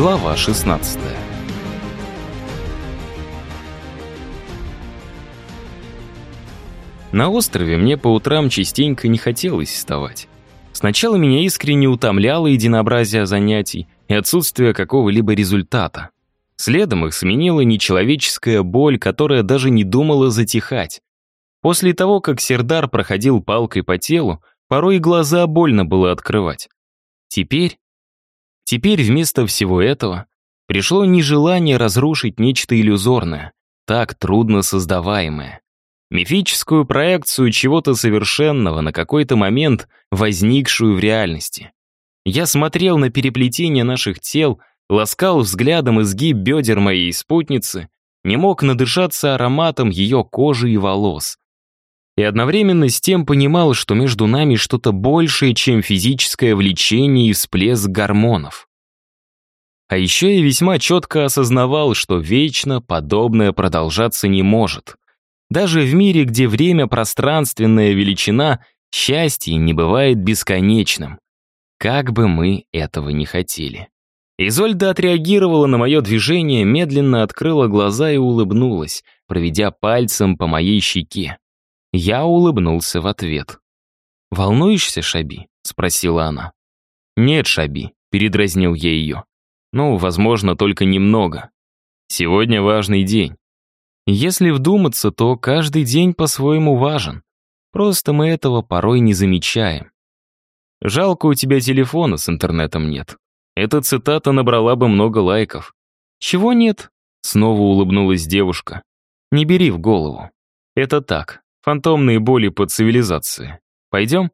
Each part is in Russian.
Глава 16 На острове мне по утрам частенько не хотелось вставать. Сначала меня искренне утомляло единообразие занятий и отсутствие какого-либо результата. Следом их сменила нечеловеческая боль, которая даже не думала затихать. После того, как Сердар проходил палкой по телу, порой глаза больно было открывать. Теперь... Теперь вместо всего этого пришло нежелание разрушить нечто иллюзорное, так трудно создаваемое. Мифическую проекцию чего-то совершенного на какой-то момент, возникшую в реальности. Я смотрел на переплетение наших тел, ласкал взглядом изгиб бедер моей спутницы, не мог надышаться ароматом ее кожи и волос. И одновременно с тем понимал, что между нами что-то большее, чем физическое влечение и всплеск гормонов. А еще я весьма четко осознавал, что вечно подобное продолжаться не может. Даже в мире, где время пространственная величина, счастье не бывает бесконечным. Как бы мы этого не хотели. Изольда отреагировала на мое движение, медленно открыла глаза и улыбнулась, проведя пальцем по моей щеке. Я улыбнулся в ответ. «Волнуешься, Шаби?» — спросила она. «Нет, Шаби», — передразнил я ее. «Ну, возможно, только немного. Сегодня важный день. Если вдуматься, то каждый день по-своему важен. Просто мы этого порой не замечаем. Жалко, у тебя телефона с интернетом нет. Эта цитата набрала бы много лайков. Чего нет? Снова улыбнулась девушка. Не бери в голову. Это так, фантомные боли по цивилизации. Пойдем?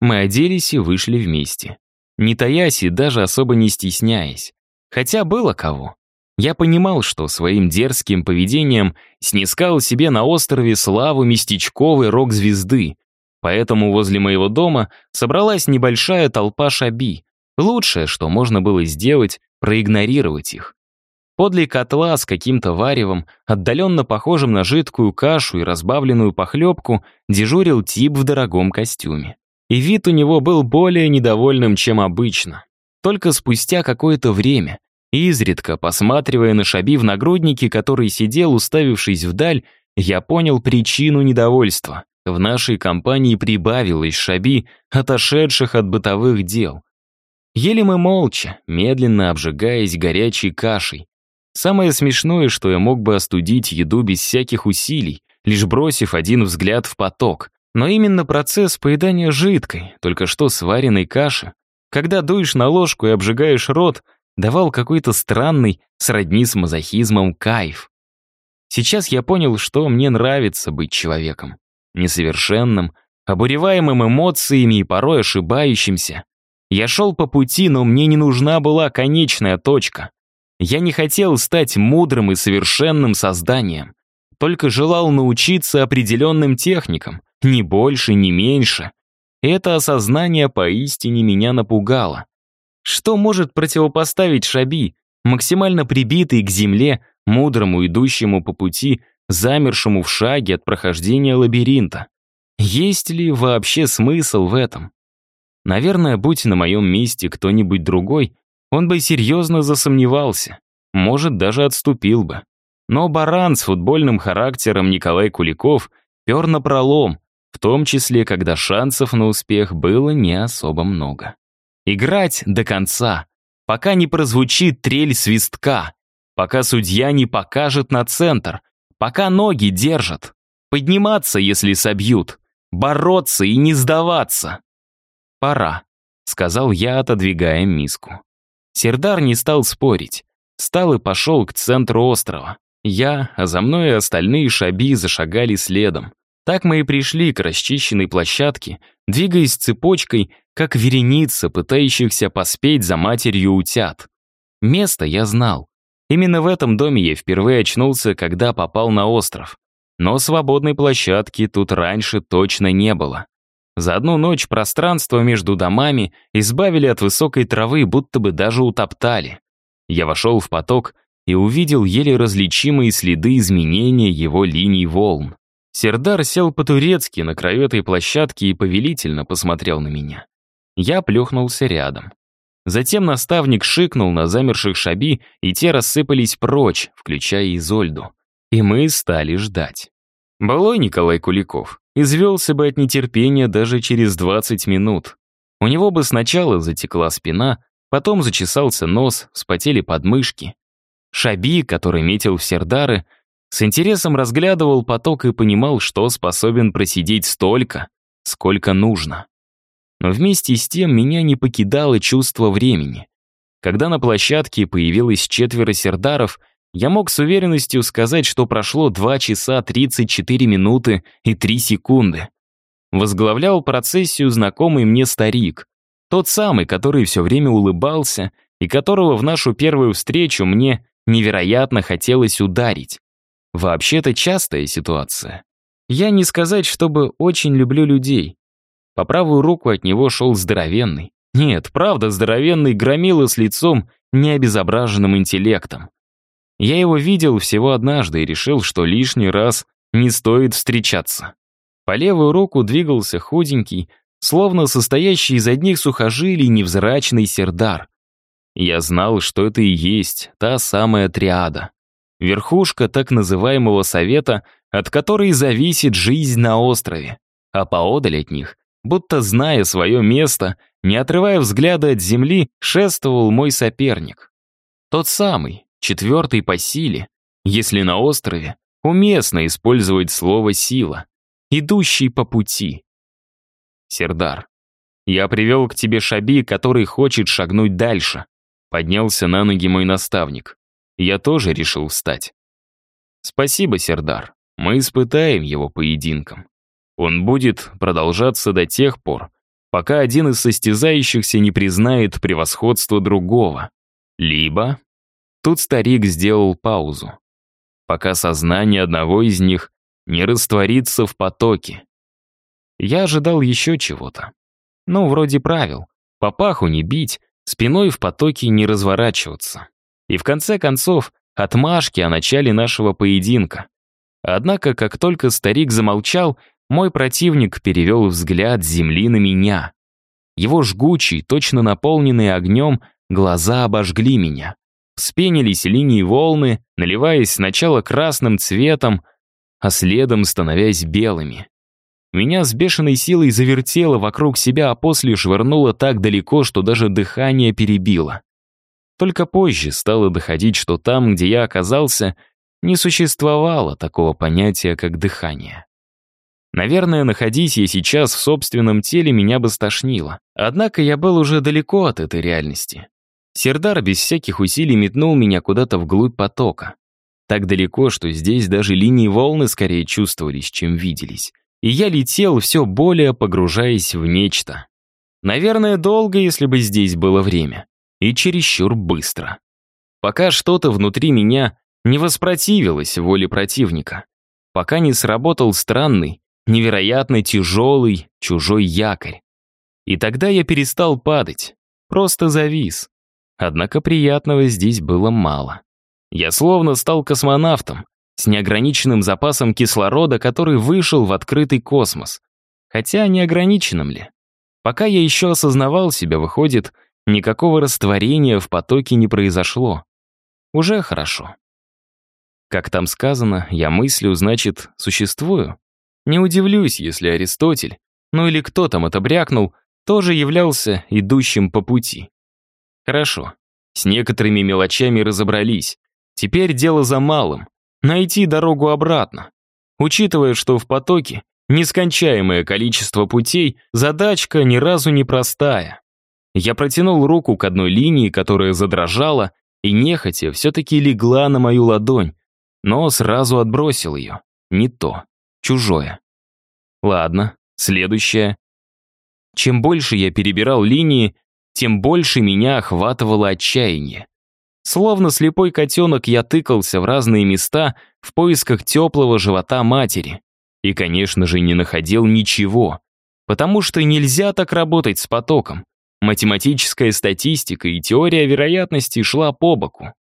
Мы оделись и вышли вместе. Не таясь и даже особо не стесняясь. Хотя было кого. Я понимал, что своим дерзким поведением снискал себе на острове славу местечковой рок-звезды, поэтому возле моего дома собралась небольшая толпа шаби. Лучшее, что можно было сделать, проигнорировать их. Подле котла с каким-то варевом, отдаленно похожим на жидкую кашу и разбавленную похлебку, дежурил тип в дорогом костюме. И вид у него был более недовольным, чем обычно. Только спустя какое-то время, Изредка, посматривая на Шаби в нагруднике, который сидел, уставившись вдаль, я понял причину недовольства. В нашей компании прибавилось Шаби, отошедших от бытовых дел. Ели мы молча, медленно обжигаясь горячей кашей. Самое смешное, что я мог бы остудить еду без всяких усилий, лишь бросив один взгляд в поток. Но именно процесс поедания жидкой, только что сваренной каши, когда дуешь на ложку и обжигаешь рот — давал какой-то странный, сродни с мазохизмом, кайф. Сейчас я понял, что мне нравится быть человеком. Несовершенным, обуреваемым эмоциями и порой ошибающимся. Я шел по пути, но мне не нужна была конечная точка. Я не хотел стать мудрым и совершенным созданием, только желал научиться определенным техникам, ни больше, ни меньше. Это осознание поистине меня напугало. Что может противопоставить Шаби, максимально прибитый к земле, мудрому, идущему по пути, замершему в шаге от прохождения лабиринта? Есть ли вообще смысл в этом? Наверное, будь на моем месте кто-нибудь другой, он бы серьезно засомневался, может, даже отступил бы. Но баран с футбольным характером Николай Куликов пер на пролом, в том числе, когда шансов на успех было не особо много. Играть до конца, пока не прозвучит трель свистка, пока судья не покажет на центр, пока ноги держат, подниматься, если собьют, бороться и не сдаваться. «Пора», — сказал я, отодвигая миску. Сердар не стал спорить, встал и пошел к центру острова. Я, а за мной и остальные шаби зашагали следом. Так мы и пришли к расчищенной площадке, двигаясь цепочкой, как вереница, пытающихся поспеть за матерью утят. Место я знал. Именно в этом доме я впервые очнулся, когда попал на остров. Но свободной площадки тут раньше точно не было. За одну ночь пространство между домами избавили от высокой травы, будто бы даже утоптали. Я вошел в поток и увидел еле различимые следы изменения его линий волн. Сердар сел по-турецки на краю этой площадки и повелительно посмотрел на меня. Я плюхнулся рядом. Затем наставник шикнул на замерших шаби, и те рассыпались прочь, включая Изольду. И мы стали ждать. Былой Николай Куликов извелся бы от нетерпения даже через 20 минут. У него бы сначала затекла спина, потом зачесался нос, вспотели подмышки. Шаби, который метил в Сердары, с интересом разглядывал поток и понимал, что способен просидеть столько, сколько нужно. Но вместе с тем меня не покидало чувство времени. Когда на площадке появилось четверо сердаров, я мог с уверенностью сказать, что прошло 2 часа 34 минуты и 3 секунды. Возглавлял процессию знакомый мне старик. Тот самый, который все время улыбался и которого в нашу первую встречу мне невероятно хотелось ударить. Вообще-то частая ситуация. Я не сказать, чтобы очень люблю людей. По правую руку от него шел здоровенный. Нет, правда, здоровенный громила с лицом, необезображенным интеллектом. Я его видел всего однажды и решил, что лишний раз не стоит встречаться. По левую руку двигался худенький, словно состоящий из одних сухожилий невзрачный сердар. Я знал, что это и есть та самая триада. Верхушка так называемого совета, от которой зависит жизнь на острове. А поодаль от них, будто зная свое место, не отрывая взгляда от земли, шествовал мой соперник. Тот самый, четвертый по силе, если на острове уместно использовать слово «сила», идущий по пути. Сердар, я привел к тебе Шаби, который хочет шагнуть дальше. Поднялся на ноги мой наставник. Я тоже решил встать. Спасибо, Сердар. Мы испытаем его поединком. Он будет продолжаться до тех пор, пока один из состязающихся не признает превосходство другого. Либо... Тут старик сделал паузу. Пока сознание одного из них не растворится в потоке. Я ожидал еще чего-то. Ну, вроде правил. По паху не бить, спиной в потоке не разворачиваться. И в конце концов, отмашки о начале нашего поединка. Однако, как только старик замолчал, мой противник перевел взгляд земли на меня. Его жгучие, точно наполненные огнем, глаза обожгли меня. Вспенились линии волны, наливаясь сначала красным цветом, а следом становясь белыми. Меня с бешеной силой завертело вокруг себя, а после швырнуло так далеко, что даже дыхание перебило. Только позже стало доходить, что там, где я оказался, не существовало такого понятия, как дыхание. Наверное, находись я сейчас в собственном теле, меня бы стошнило. Однако я был уже далеко от этой реальности. Сердар без всяких усилий метнул меня куда-то вглубь потока. Так далеко, что здесь даже линии волны скорее чувствовались, чем виделись и я летел, все более погружаясь в нечто. Наверное, долго, если бы здесь было время. И чересчур быстро. Пока что-то внутри меня не воспротивилось воле противника. Пока не сработал странный, невероятно тяжелый чужой якорь. И тогда я перестал падать, просто завис. Однако приятного здесь было мало. Я словно стал космонавтом, с неограниченным запасом кислорода, который вышел в открытый космос. Хотя неограниченным ли? Пока я еще осознавал себя, выходит, никакого растворения в потоке не произошло. Уже хорошо. Как там сказано, я мыслю, значит, существую. Не удивлюсь, если Аристотель, ну или кто там это брякнул, тоже являлся идущим по пути. Хорошо, с некоторыми мелочами разобрались. Теперь дело за малым найти дорогу обратно. Учитывая, что в потоке нескончаемое количество путей, задачка ни разу не простая. Я протянул руку к одной линии, которая задрожала, и нехотя все-таки легла на мою ладонь, но сразу отбросил ее. Не то, чужое. Ладно, следующее. Чем больше я перебирал линии, тем больше меня охватывало отчаяние. Словно слепой котенок я тыкался в разные места в поисках теплого живота матери. И, конечно же, не находил ничего. Потому что нельзя так работать с потоком. Математическая статистика и теория вероятности шла по боку.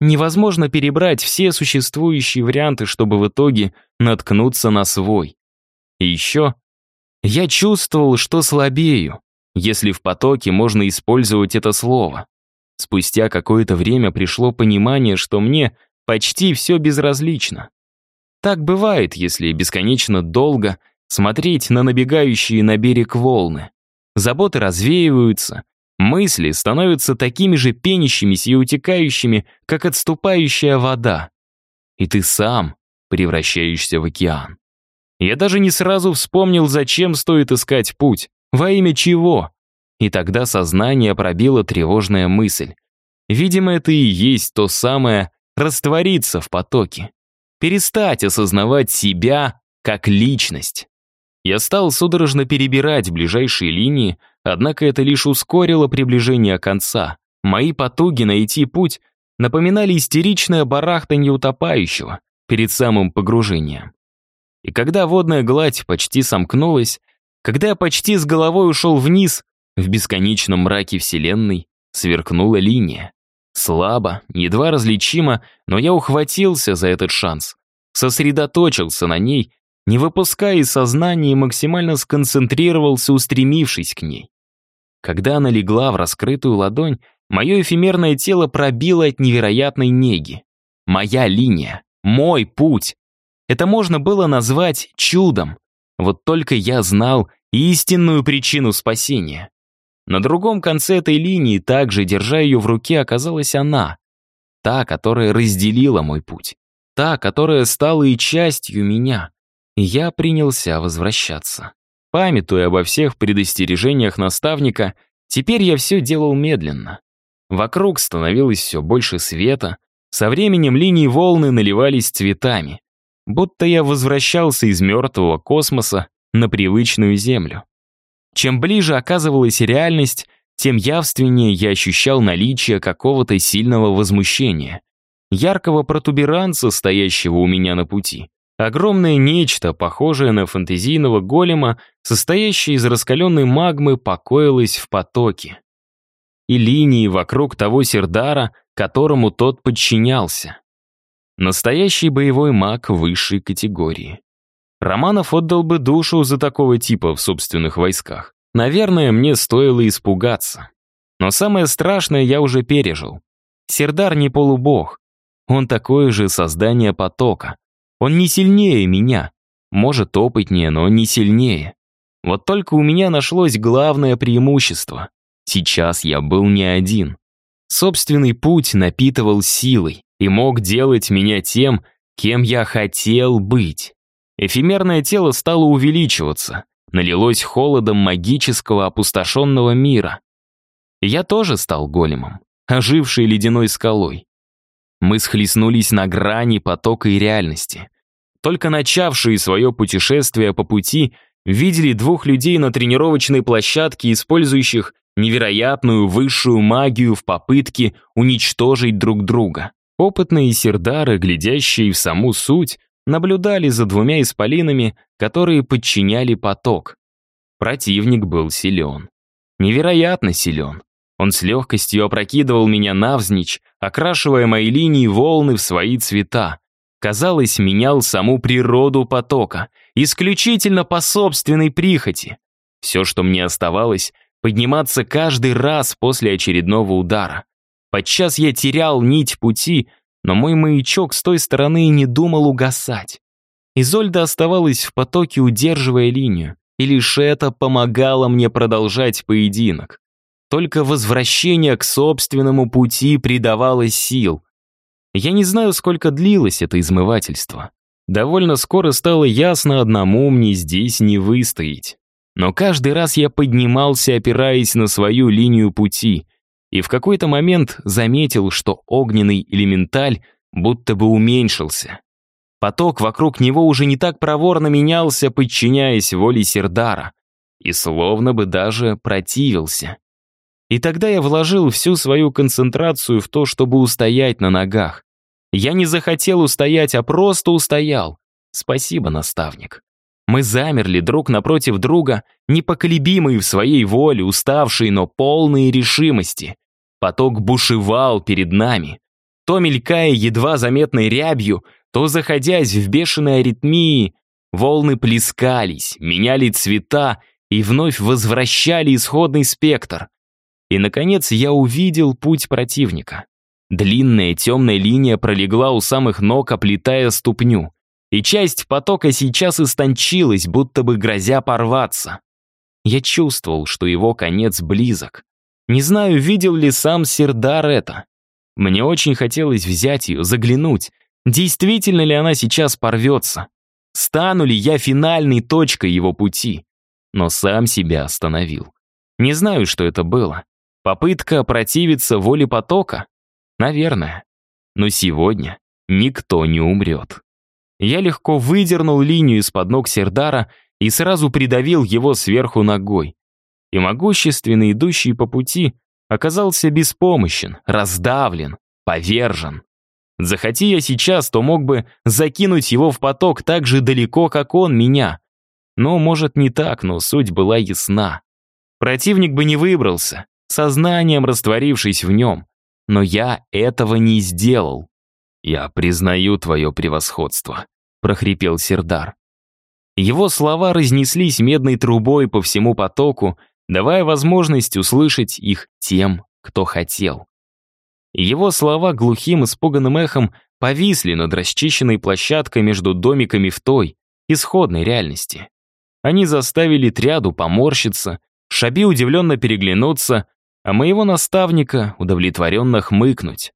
Невозможно перебрать все существующие варианты, чтобы в итоге наткнуться на свой. И еще я чувствовал, что слабею. Если в потоке можно использовать это слово. Спустя какое-то время пришло понимание, что мне почти все безразлично. Так бывает, если бесконечно долго смотреть на набегающие на берег волны. Заботы развеиваются, мысли становятся такими же пенящимися и утекающими, как отступающая вода. И ты сам превращаешься в океан. Я даже не сразу вспомнил, зачем стоит искать путь, во имя чего. И тогда сознание пробило тревожная мысль. Видимо, это и есть то самое раствориться в потоке. Перестать осознавать себя как личность. Я стал судорожно перебирать ближайшие линии, однако это лишь ускорило приближение конца. Мои потуги найти путь напоминали истеричное барахтанье утопающего перед самым погружением. И когда водная гладь почти сомкнулась, когда я почти с головой ушел вниз, в бесконечном мраке Вселенной сверкнула линия. Слабо, едва различимо, но я ухватился за этот шанс. Сосредоточился на ней, не выпуская из сознания и максимально сконцентрировался, устремившись к ней. Когда она легла в раскрытую ладонь, мое эфемерное тело пробило от невероятной неги. Моя линия, мой путь. Это можно было назвать чудом. Вот только я знал истинную причину спасения. На другом конце этой линии, также держа ее в руке, оказалась она. Та, которая разделила мой путь. Та, которая стала и частью меня. И я принялся возвращаться. Памятуя обо всех предостережениях наставника, теперь я все делал медленно. Вокруг становилось все больше света, со временем линии волны наливались цветами, будто я возвращался из мертвого космоса на привычную Землю. Чем ближе оказывалась реальность, тем явственнее я ощущал наличие какого-то сильного возмущения, яркого протуберанца, стоящего у меня на пути. Огромное нечто, похожее на фантазийного голема, состоящее из раскаленной магмы, покоилось в потоке. И линии вокруг того сердара, которому тот подчинялся. Настоящий боевой маг высшей категории. Романов отдал бы душу за такого типа в собственных войсках. Наверное, мне стоило испугаться. Но самое страшное я уже пережил. Сердар не полубог. Он такое же создание потока. Он не сильнее меня. Может, опытнее, но не сильнее. Вот только у меня нашлось главное преимущество. Сейчас я был не один. Собственный путь напитывал силой и мог делать меня тем, кем я хотел быть. Эфемерное тело стало увеличиваться, налилось холодом магического опустошенного мира. Я тоже стал големом, ожившей ледяной скалой. Мы схлестнулись на грани потока и реальности. Только начавшие свое путешествие по пути видели двух людей на тренировочной площадке, использующих невероятную высшую магию в попытке уничтожить друг друга. Опытные сердары, глядящие в саму суть, наблюдали за двумя исполинами, которые подчиняли поток. Противник был силен. Невероятно силен. Он с легкостью опрокидывал меня навзничь, окрашивая мои линии волны в свои цвета. Казалось, менял саму природу потока, исключительно по собственной прихоти. Все, что мне оставалось, подниматься каждый раз после очередного удара. Подчас я терял нить пути, но мой маячок с той стороны не думал угасать. Изольда оставалась в потоке, удерживая линию, и лишь это помогало мне продолжать поединок. Только возвращение к собственному пути придавало сил. Я не знаю, сколько длилось это измывательство. Довольно скоро стало ясно одному мне здесь не выстоять. Но каждый раз я поднимался, опираясь на свою линию пути, и в какой-то момент заметил, что огненный элементаль будто бы уменьшился. Поток вокруг него уже не так проворно менялся, подчиняясь воле Сердара, и словно бы даже противился. И тогда я вложил всю свою концентрацию в то, чтобы устоять на ногах. Я не захотел устоять, а просто устоял. Спасибо, наставник. Мы замерли друг напротив друга, непоколебимые в своей воле, уставшие, но полные решимости. Поток бушевал перед нами, то мелькая едва заметной рябью, то заходясь в бешеной аритмии, волны плескались, меняли цвета и вновь возвращали исходный спектр. И, наконец, я увидел путь противника. Длинная темная линия пролегла у самых ног, оплетая ступню. И часть потока сейчас истончилась, будто бы грозя порваться. Я чувствовал, что его конец близок. Не знаю, видел ли сам Сердар это. Мне очень хотелось взять ее, заглянуть. Действительно ли она сейчас порвется? Стану ли я финальной точкой его пути? Но сам себя остановил. Не знаю, что это было. Попытка противиться воле потока? Наверное. Но сегодня никто не умрет. Я легко выдернул линию из-под ног Сердара и сразу придавил его сверху ногой. И могущественный, идущий по пути, оказался беспомощен, раздавлен, повержен. Захоти я сейчас, то мог бы закинуть его в поток так же далеко, как он меня. Но, может, не так, но суть была ясна. Противник бы не выбрался, сознанием растворившись в нем. Но я этого не сделал. «Я признаю твое превосходство», — прохрипел Сердар. Его слова разнеслись медной трубой по всему потоку, давая возможность услышать их тем, кто хотел. Его слова глухим испуганным эхом повисли над расчищенной площадкой между домиками в той, исходной реальности. Они заставили тряду поморщиться, Шаби удивленно переглянуться, а моего наставника удовлетворенно хмыкнуть.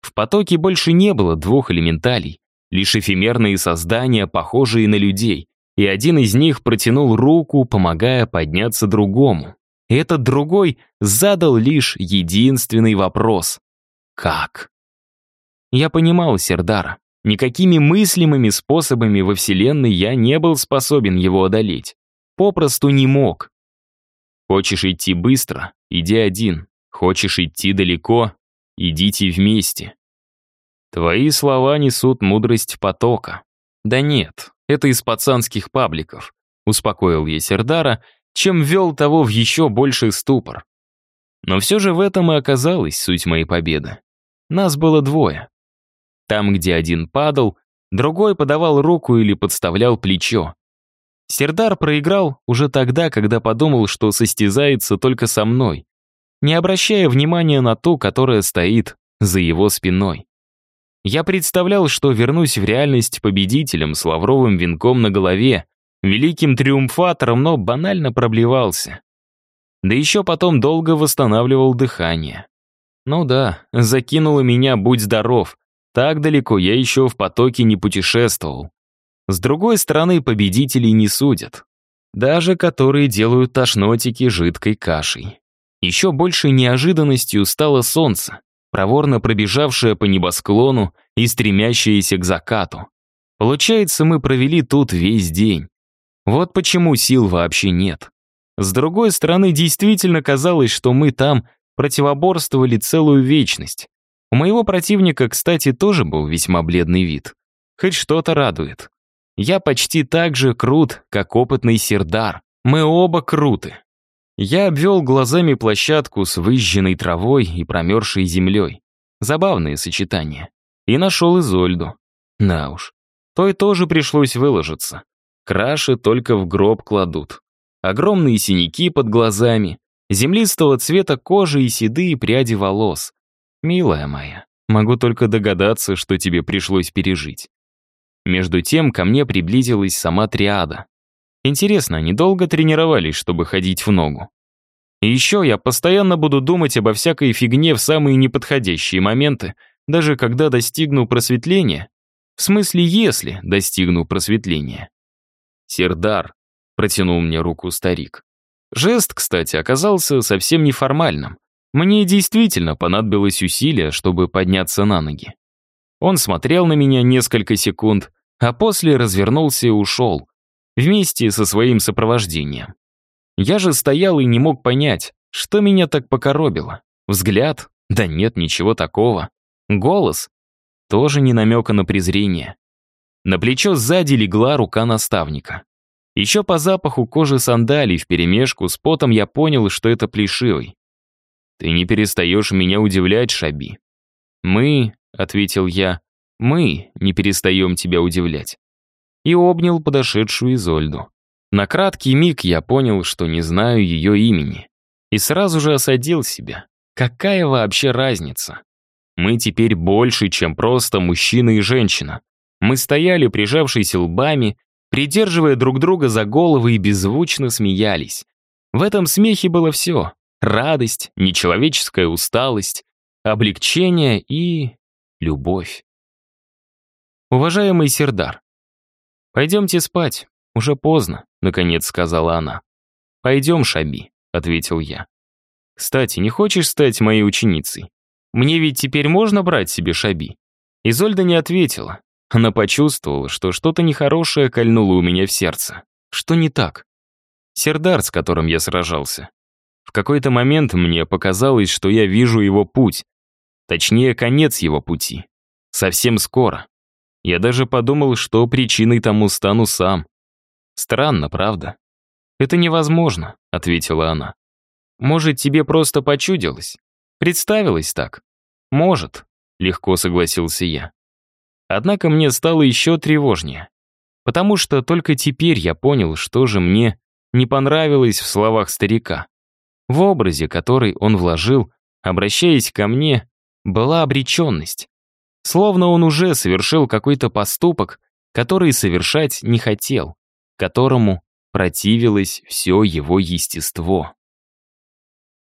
В потоке больше не было двух элементалей, лишь эфемерные создания, похожие на людей, и один из них протянул руку, помогая подняться другому. Этот другой задал лишь единственный вопрос. Как? Я понимал Сердара. Никакими мыслимыми способами во Вселенной я не был способен его одолеть. Попросту не мог. Хочешь идти быстро? Иди один. Хочешь идти далеко? Идите вместе. Твои слова несут мудрость потока. Да нет, это из пацанских пабликов. Успокоил я Сердара, чем ввел того в еще больший ступор. Но все же в этом и оказалась суть моей победы. Нас было двое. Там, где один падал, другой подавал руку или подставлял плечо. Сердар проиграл уже тогда, когда подумал, что состязается только со мной, не обращая внимания на ту, которая стоит за его спиной. Я представлял, что вернусь в реальность победителем с лавровым венком на голове, великим триумфатором, но банально проблевался. Да еще потом долго восстанавливал дыхание. Ну да, закинуло меня «Будь здоров». Так далеко я еще в потоке не путешествовал. С другой стороны, победителей не судят. Даже которые делают тошнотики жидкой кашей. Еще большей неожиданностью стало солнце, проворно пробежавшее по небосклону и стремящееся к закату. Получается, мы провели тут весь день. Вот почему сил вообще нет. С другой стороны, действительно казалось, что мы там противоборствовали целую вечность. У моего противника, кстати, тоже был весьма бледный вид. Хоть что-то радует. Я почти так же крут, как опытный Сердар. Мы оба круты. Я обвел глазами площадку с выжженной травой и промерзшей землей. Забавное сочетание. И нашел Изольду. На уж. Той тоже пришлось выложиться. Краши только в гроб кладут. Огромные синяки под глазами, землистого цвета кожи и седые пряди волос. Милая моя, могу только догадаться, что тебе пришлось пережить. Между тем ко мне приблизилась сама триада. Интересно, они долго тренировались, чтобы ходить в ногу? И еще я постоянно буду думать обо всякой фигне в самые неподходящие моменты, даже когда достигну просветления. В смысле, если достигну просветления. Сердар протянул мне руку старик. Жест, кстати, оказался совсем неформальным. Мне действительно понадобилось усилие, чтобы подняться на ноги. Он смотрел на меня несколько секунд, а после развернулся и ушел, вместе со своим сопровождением. Я же стоял и не мог понять, что меня так покоробило. Взгляд? Да нет, ничего такого. Голос? Тоже не намека на презрение. На плечо сзади легла рука наставника. Еще по запаху кожи сандалий вперемешку с потом я понял, что это плешивый. «Ты не перестаешь меня удивлять, Шаби». «Мы», — ответил я, — «мы не перестаем тебя удивлять». И обнял подошедшую Изольду. На краткий миг я понял, что не знаю ее имени. И сразу же осадил себя. Какая вообще разница? Мы теперь больше, чем просто мужчина и женщина. Мы стояли, прижавшись лбами, придерживая друг друга за головы и беззвучно смеялись. В этом смехе было все. Радость, нечеловеческая усталость, облегчение и любовь. «Уважаемый Сердар, пойдемте спать, уже поздно», — наконец сказала она. «Пойдем, Шаби», — ответил я. «Кстати, не хочешь стать моей ученицей? Мне ведь теперь можно брать себе Шаби?» Изольда не ответила. Она почувствовала, что что-то нехорошее кольнуло у меня в сердце. Что не так? Сердар, с которым я сражался. В какой-то момент мне показалось, что я вижу его путь. Точнее, конец его пути. Совсем скоро. Я даже подумал, что причиной тому стану сам. Странно, правда? «Это невозможно», — ответила она. «Может, тебе просто почудилось? Представилось так?» «Может», — легко согласился я. Однако мне стало еще тревожнее. Потому что только теперь я понял, что же мне не понравилось в словах старика. В образе, который он вложил, обращаясь ко мне, была обреченность. Словно он уже совершил какой-то поступок, который совершать не хотел, которому противилось все его естество.